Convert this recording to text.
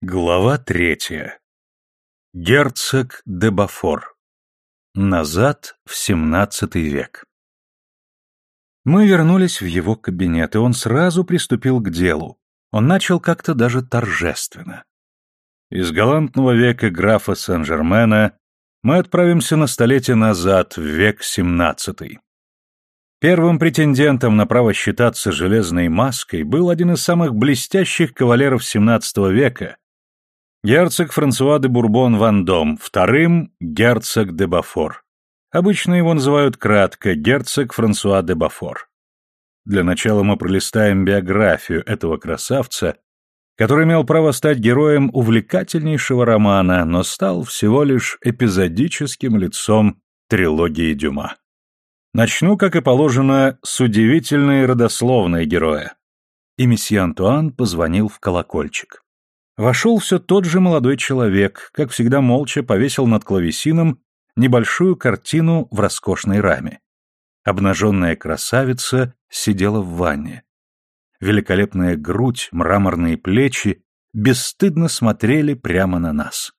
Глава третья. Герцог де Бафор. Назад в семнадцатый век. Мы вернулись в его кабинет, и он сразу приступил к делу. Он начал как-то даже торжественно. Из галантного века графа Сен-Жермена мы отправимся на столетие назад, в век семнадцатый. Первым претендентом на право считаться железной маской был один из самых блестящих кавалеров XVII века, Герцог Франсуа де Бурбон-Вандом, вторым – герцог де Бафор. Обычно его называют кратко герцог Франсуа де Бафор. Для начала мы пролистаем биографию этого красавца, который имел право стать героем увлекательнейшего романа, но стал всего лишь эпизодическим лицом трилогии Дюма. Начну, как и положено, с удивительной родословной героя. И месье Антуан позвонил в колокольчик. Вошел все тот же молодой человек, как всегда молча повесил над клавесином небольшую картину в роскошной раме. Обнаженная красавица сидела в ванне. Великолепная грудь, мраморные плечи бесстыдно смотрели прямо на нас.